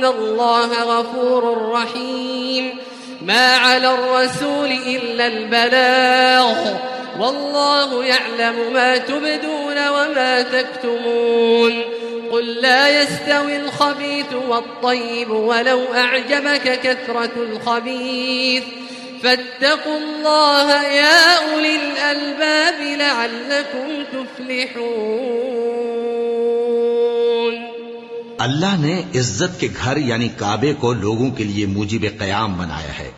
ان الله غفور رحيم ما على الرسول إلا البلاغ والله يعلم ما تبدون وما تكتمون قل لا يستوي الخبيث والطيب ولو أعجبك كثرة الخبيث فاتقوا الله يا أولي الألباب لعلكم تفلحون اللہ نے عزت کے گھر یعنی کعبے کو لوگوں کے لیے موجب قیام بنایا ہے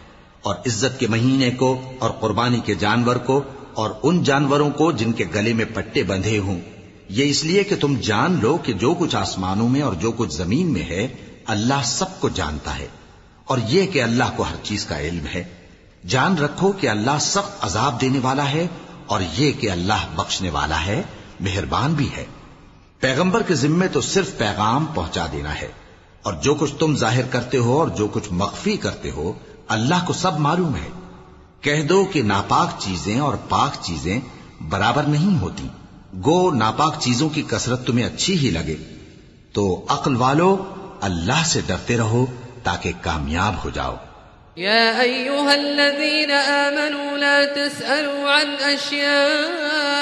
اور عزت کے مہینے کو اور قربانی کے جانور کو اور ان جانوروں کو جن کے گلے میں پٹے بندھے ہوں۔ یہ اس لیے کہ تم جان لو کہ جو کچھ آسمانوں میں اور جو کچھ زمین میں ہے، اللہ سب کو جانتا ہے۔ اور یہ کہ اللہ کو ہر چیز کا علم ہے۔ جان رکھو کہ اللہ سخت عذاب دینے والا ہے اور یہ کہ اللہ بخشنے والا ہے، مہربان بھی ہے۔ پیغمبر کے ذمے تو صرف پیغام پہنچا دینا ہے۔ اور جو کچھ تم ظاہر کرتے ہو اور جو کچھ مخفی کرتے ہو، اللہ کو سب معلوم ہے۔ کہہ دو کہ ناپاک چیزیں اور پاک چیزیں برابر نہیں ہوتی۔ گو، ناپاک چیزوں کی کثرت تمہیں اچھی ہی لگے۔ تو عقل والو، اللہ سے ڈرتے رہو تاکہ کامیاب ہو جاؤ۔ يا أيها الذين آمنوا لا تسألوا عن أشياء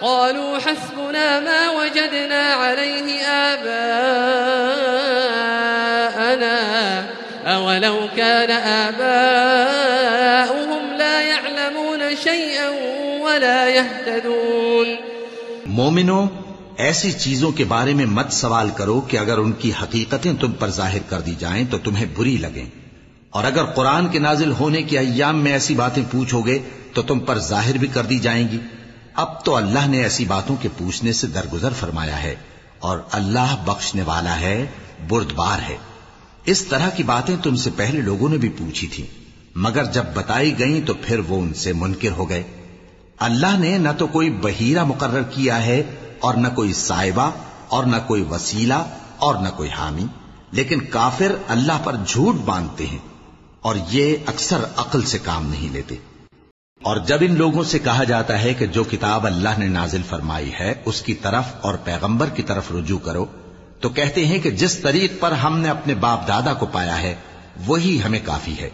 قالوا حسبنا ما وجدنا عليه آباءنا، أولو كان آباؤهم لا يعلمون شيئا ولا يهتدون. مومنو، ایسی چیزوں کے بارے میں مت سوال کرو کہ اگر ان کی حقیقتیں تم پر ظاہر کر دی جائیں تو تمہیں بری لگیں۔ اور اگر قرآن کے نازل ہونے کے ایام میں ایسی باتیں پوچھو گے تو تم پر ظاہر بھی کر دی جائیں گی۔ اب تو اللہ نے ایسی باتوں کے پوچھنے سے درگزر فرمایا ہے اور اللہ بخشنے والا ہے، بردبار ہے۔ اس طرح کی باتیں تم سے پہلے لوگوں نے بھی پوچھی تھی مگر جب بتائی گئیں تو پھر وہ ان سے منکر ہو گئے۔ اللہ نے نہ تو کوئی بحیرہ مقرر کیا ہے اور نہ کوئی سائبہ اور نہ کوئی وسیلہ اور نہ کوئی حامی، لیکن کافر اللہ پر جھوٹ باندھتے ہیں اور یہ اکثر عقل سے کام نہیں لیتے۔ اور جب ان لوگوں سے کہا جاتا ہے کہ جو کتاب اللہ نے نازل فرمائی ہے، اس کی طرف اور پیغمبر کی طرف رجوع کرو، تو کہتے ہیں کہ جس طریق پر ہم نے اپنے باپ دادا کو پایا ہے، وہی ہمیں کافی ہے۔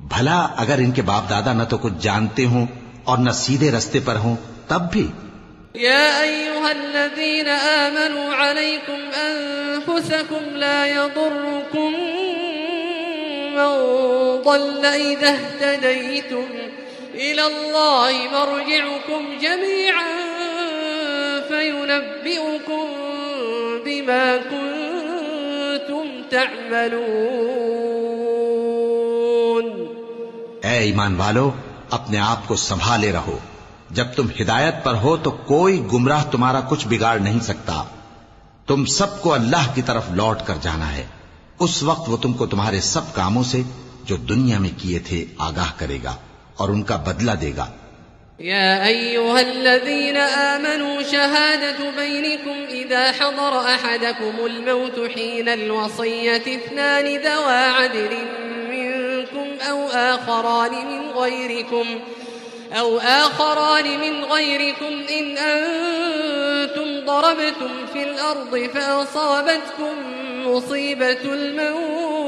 بھلا اگر ان کے باپ دادا نہ تو کچھ جانتے ہوں اور نہ سیدھے رستے پر ہوں، تب بھی۔ يا أيها الذين آمنوا عليكم أنفسكم لا يضركم من ضل إذا اهتديتم إلى الله مرجعكم جميعا فينبئكم بما كنتم تعملون. اے ایمان والو، اپنے آپ کو سنبھالے رہو۔ جب تم ہدایت پر ہو تو کوئی گمراہ تمہارا کچھ بگاڑ نہیں سکتا۔ تم سب کو اللہ کی طرف لوٹ کر جانا ہے۔ اس وقت وہ تم کو تمہارے سب کاموں سے جو دنیا میں کیے تھے آگاہ کرے گا۔ اور ان کا بدلہ دے گا۔ يا أيها الذين آمنوا شهادة بينكم إذا حضر أحدكم الموت حين الوصية اثنان ذوى عدل منكم أو آخران من غيركم أو آخران من غيركم إن أنتم ضربتم في الأرض فأصابتكم مصيبة الموت۔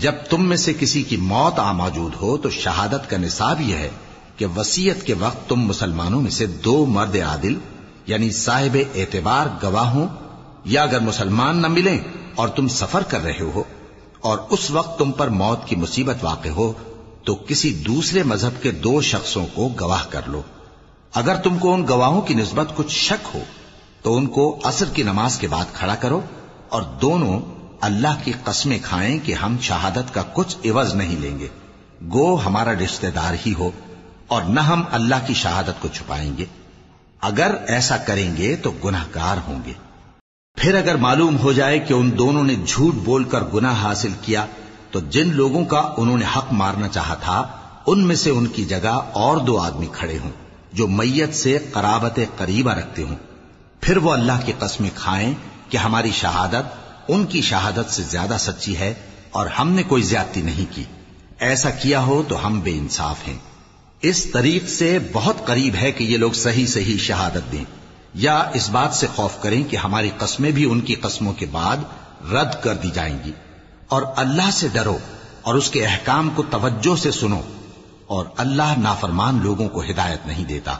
جب تم میں سے کسی کی موت آ موجود ہو تو شہادت کا نصاب یہ ہے کہ وسیعت کے وقت تم مسلمانوں میں سے دو مرد عادل یعنی صاحب اعتبار گواہ ہوں یا اگر مسلمان نہ ملیں اور تم سفر کر رہے ہو اور اس وقت تم پر موت کی مصیبت واقع ہو تو کسی دوسرے مذہب کے دو شخصوں کو گواہ کر لو۔ اگر تم کو ان گواہوں کی نسبت کچھ شک ہو تو ان کو عصر کی نماز کے بعد کھڑا کرو اور دونوں اللہ کی قسمیں کھائیں کہ ہم شہادت کا کچھ عوض نہیں لیں گے۔ گو ہمارا رشتہ دار ہی ہو اور نہ ہم اللہ کی شہادت کو چھپائیں گے۔ اگر ایسا کریں گے تو گناہ گار ہوں گے۔ پھر اگر معلوم ہو جائے کہ ان دونوں نے جھوٹ بول کر گناہ حاصل کیا، تو جن لوگوں کا انہوں نے حق مارنا چاہا تھا، ان میں سے ان کی جگہ اور دو آدمی کھڑے ہوں جو میت سے قرابت قریبہ رکھتے ہوں۔ پھر وہ اللہ کی قسمیں کھائیں کہ ہماری شہادت ان کی شہادت سے زیادہ سچی ہے اور ہم نے کوئی زیادتی نہیں کی۔ ایسا کیا ہو تو ہم بے انصاف ہیں۔ اس طریق سے بہت قریب ہے کہ یہ لوگ صحیح صحیح شہادت دیں۔ یا اس بات سے خوف کریں کہ ہماری قسمیں بھی ان کی قسموں کے بعد رد کر دی جائیں گی۔ اور اللہ سے ڈرو اور اس کے احکام کو توجہ سے سنو۔ اور اللہ نافرمان لوگوں کو ہدایت نہیں دیتا۔